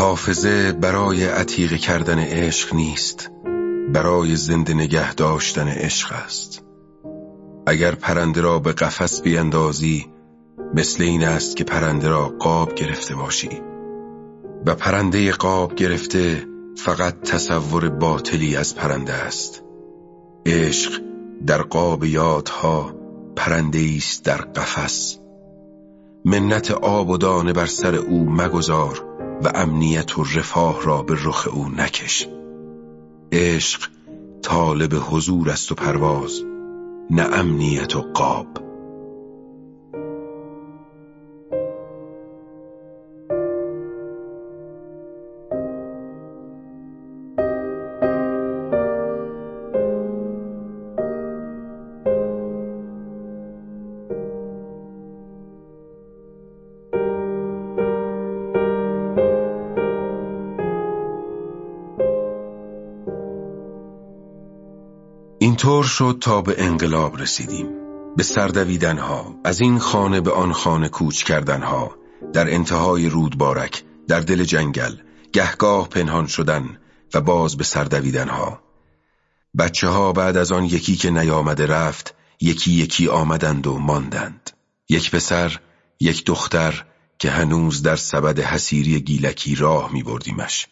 حافظه برای عتیق کردن عشق نیست برای زنده نگه داشتن عشق است. اگر پرنده را به قفس بیندازی مثل این است که پرنده را قاب گرفته باشی. و پرنده قاب گرفته فقط تصور باطلی از پرنده است. عشق در قاب یادها پرنده است در قفس. منت آب و دانه بر سر او مگذار. و امنیت و رفاه را به رخ او نکش. عشق طالب حضور است و پرواز نه امنیت و قاب. اینطور شد تا به انقلاب رسیدیم. به سردویدنها از این خانه به آن خانه کوچ کردنها در انتهای رودبارک در دل جنگل گهگاه پنهان شدن و باز به سردویدنها. بچه ها بعد از آن یکی که نیامده رفت یکی یکی آمدند و ماندند. یک پسر یک دختر که هنوز در سبد حسیری گیلکی راه می بردیمش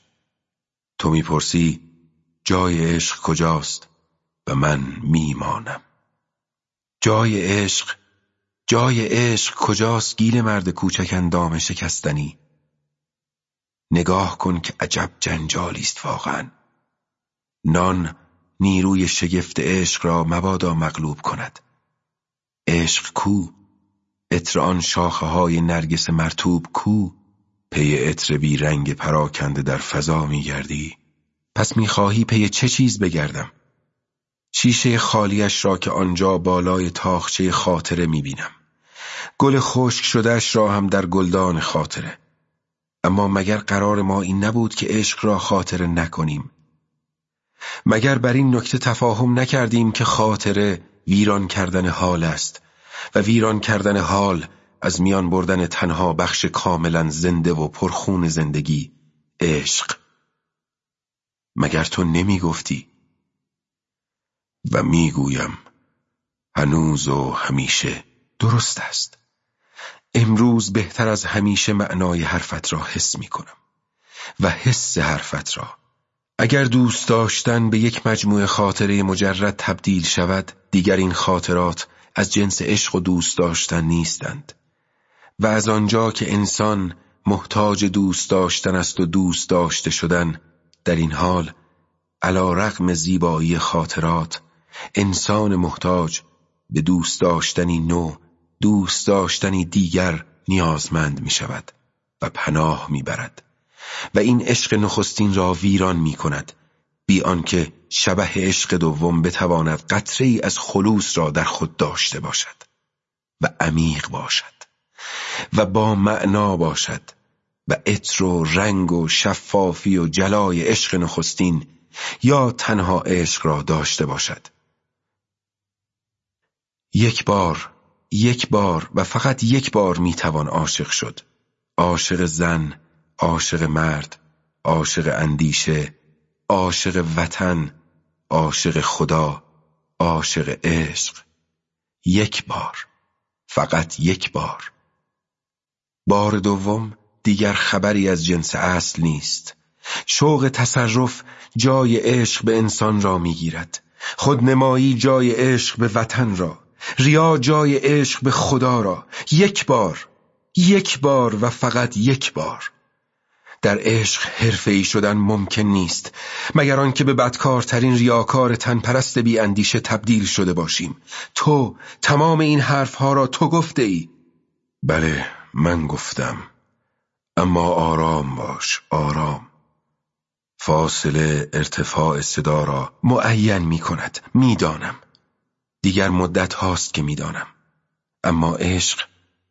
تو می‌پرسی جای عشق کجاست؟ و من میمانم. جای عشق جای عشق کجاست گیل مرد کوچک اندام شکستنی؟ نگاه کن که عجب جنجالی است واقعا. نان نیروی شگفت عشق را مبادا مغلوب کند. عشق کو؟ عطر آن شاخه های نرگس مرتوب کو؟ پی عطر بی رنگ پراکنده در فضا میگردی؟ پس می‌خواهی پی چه چیز بگردم؟ شیشه خالیش را که آنجا بالای تاخچه خاطره می‌بینم. گل خشک شدهش را هم در گلدان خاطره. اما مگر قرار ما این نبود که عشق را خاطره نکنیم؟ مگر بر این نکته تفاهم نکردیم که خاطره ویران کردن حال است و ویران کردن حال از میان بردن تنها بخش کاملا زنده و پرخون زندگی عشق؟ مگر تو نمی گفتی و می‌گویم هنوز و همیشه درست است. امروز بهتر از همیشه معنای حرفت را حس می کنم و حس حرفت را. اگر دوست داشتن به یک مجموعه خاطره مجرد تبدیل شود دیگر این خاطرات از جنس عشق و دوست داشتن نیستند. و از آنجا که انسان محتاج دوست داشتن است و دوست داشته شدن در این حال علا رقم زیبایی خاطرات انسان محتاج به دوست داشتنی نو دوست داشتنی دیگر نیازمند می شود و پناه می برد و این عشق نخستین را ویران می کند بی آنکه شبه عشق دوم بتواند قطره ای از خلوص را در خود داشته باشد و عمیق باشد و با معنا باشد و عطر و رنگ و شفافی و جلای عشق نخستین یا تنها عشق را داشته باشد. یک بار یک بار و فقط یک بار می‌توان عاشق شد. عاشق زن عاشق مرد عاشق اندیشه عاشق وطن عاشق خدا عاشق عشق. یک بار فقط یک بار. بار دوم دیگر خبری از جنس اصل نیست. شوق تصرف جای عشق به انسان را می‌گیرد. خودنمایی جای عشق به وطن را. ریا جای عشق به خدا را. یک بار یک بار و فقط یک بار. در عشق حرفه‌ای شدن ممکن نیست. مگر آنکه به بدکارترین ریاکار تنپرست بی اندیشه تبدیل شده باشیم. تو تمام این حرفها را تو گفته ای. بله من گفتم. اما آرام باش آرام. فاصله ارتفاع صدا را معین می کند می‌دانم. دیگر مدت هاست که می‌دانم. اما عشق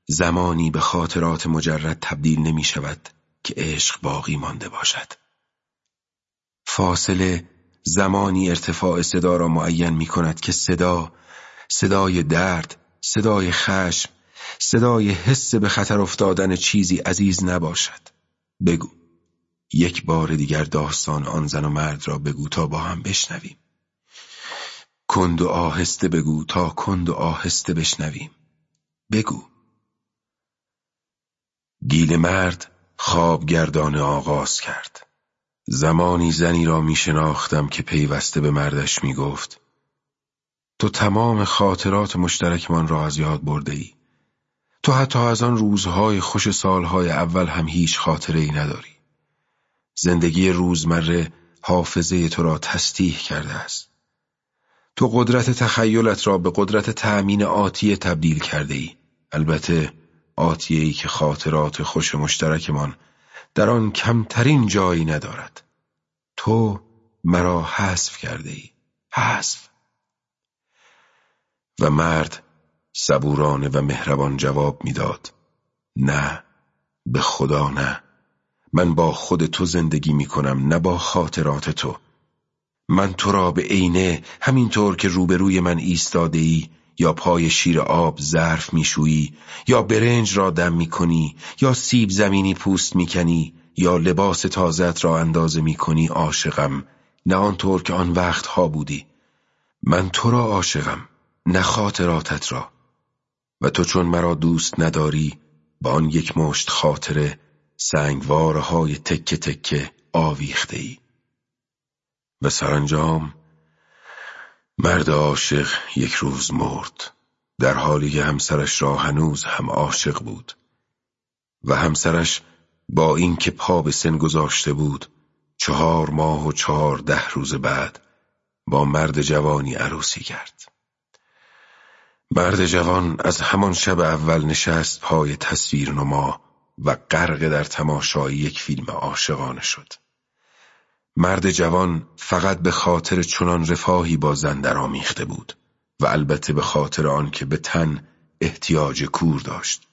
زمانی به خاطرات مجرد تبدیل نمی شود که عشق باقی مانده باشد. فاصله زمانی ارتفاع صدا را معین می کند که صدا صدای درد صدای خشم صدای حس به خطر افتادن چیزی عزیز نباشد. بگو یک بار دیگر داستان آن زن و مرد را بگو تا با هم بشنویم. کند و آهسته بگو تا کند و آهسته بشنویم. بگو. گیل مرد خواب گردان آغاز کرد. زمانی زنی را می شناختم که پیوسته به مردش می گفت تو تمام خاطرات مشترکمان را از یاد برده ای. تو حتی از آن روزهای خوش سالهای اول هم هیچ خاطره ای نداری. زندگی روزمره حافظه تو را تستیح کرده است. تو قدرت تخیلت را به قدرت تأمین آتیه تبدیل کرده ای البته آتیه ای که خاطرات خوش مشترکمان در آن کمترین جایی ندارد. تو مرا حذف کرده ای حذف. و مرد صبورانه و مهربان جواب می‌داد. نه به خدا نه. من با خود تو زندگی می کنم نه با خاطرات تو. من تو را به عینه همینطور که روبروی من ایستاده ای یا پای شیر آب ظرف میشویی یا برنج را دم می‌کنی یا سیب زمینی پوست می‌کنی یا لباس تازت را اندازه می‌کنی عاشقم. نه آنطور که آن وقت ها بودی. من تو را عاشقم نه خاطراتت را. و تو چون مرا دوست نداری با آن یک مشت خاطره سنگوارهای تکه تکه آویخته ای و سرانجام مرد عاشق یک روز مرد. در حالی که همسرش را هنوز هم عاشق بود و همسرش با اینکه پا به سن گذاشته بود چهار ماه و چهار ده روز بعد با مرد جوانی عروسی کرد. مرد جوان از همان شب اول نشست پای تصویر نما و غرق در تماشای یک فیلم عاشقانه شد. مرد جوان فقط به خاطر چنان رفاهی با زن درآمیخته بود و البته به خاطر آنکه به تن احتیاج کور داشت.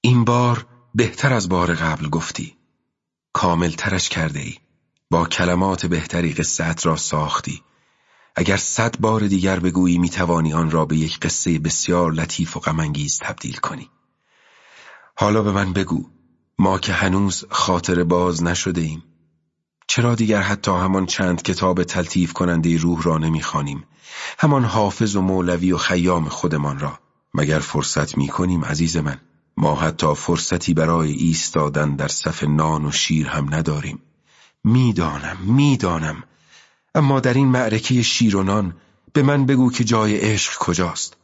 این بار بهتر از بار قبل گفتی. کامل ترش کرده ای با کلمات بهتری قصت را ساختی. اگر صد بار دیگر بگویی می‌توانی آن را به یک قصه بسیار لطیف و غمانگیز تبدیل کنی. حالا به من بگو. ما که هنوز خاطر باز نشده ایم چرا دیگر حتی همان چند کتاب تلطیف کننده روح را نمی‌خوانیم؟ همان حافظ و مولوی و خیام خودمان را. مگر فرصت می‌کنیم عزیز من؟ ما حتی فرصتی برای ایستادن در صف نان و شیر هم نداریم. می‌دانم می‌دانم. اما در این معرکه شیر و نان به من بگو که جای عشق کجاست.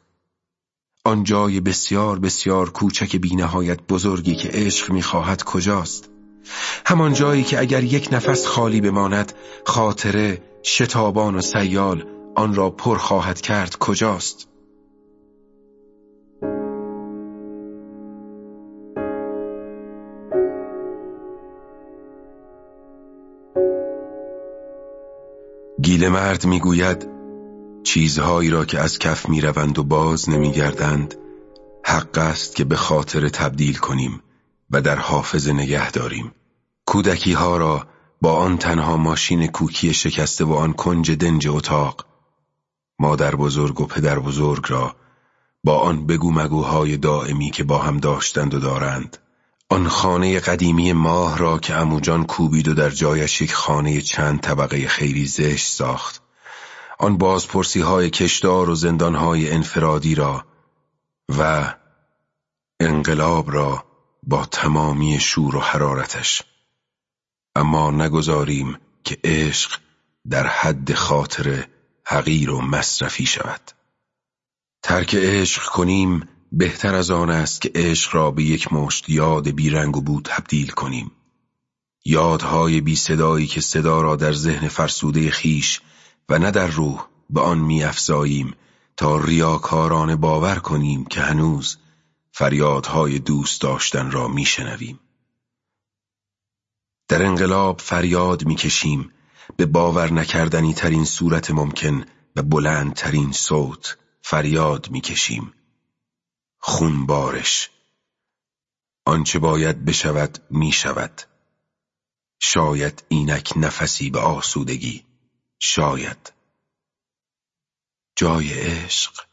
آن جای بسیار بسیار کوچک بینهایت بزرگی که عشق می‌خواهد کجاست؟ همان جایی که اگر یک نفس خالی بماند خاطره شتابان و سیال آن را پر خواهد کرد کجاست؟ گیل مرد می‌گوید چیزهایی را که از کف می‌روند و باز نمیگردند حق است که به خاطر تبدیل کنیم. و در حافظ نگه داریم. کودکی ها را با آن تنها ماشین کوکی شکسته و آن کنج دنج اتاق مادر بزرگ و پدر بزرگ را با آن بگو مگوهای دائمی که با هم داشتند و دارند. آن خانه قدیمی ماه را که اموجان کوبید و در جایش یک خانه چند طبقه خیلی زشت ساخت. آن بازپرسی های کشدار و زندان های انفرادی را و انقلاب را با تمامی شور و حرارتش. اما نگذاریم که عشق در حد خاطر حقیر و مصرفی شود. ترک عشق کنیم بهتر از آن است که عشق را به یک مشت یاد بیرنگ و بود تبدیل کنیم. یادهای بی صدایی که صدا را در ذهن فرسوده خیش و نه در روح به آن می افزاییم تا ریاکارانه باور کنیم که هنوز فریادهای دوست داشتن را میشنویم. در انقلاب فریاد می‌کشیم به باور نکردنی ترین صورت ممکن و بلندترین صوت فریاد می‌کشیم. خونبارش آنچه باید بشود می‌شود. شاید اینک نفسی به آسودگی. شاید. جای عشق.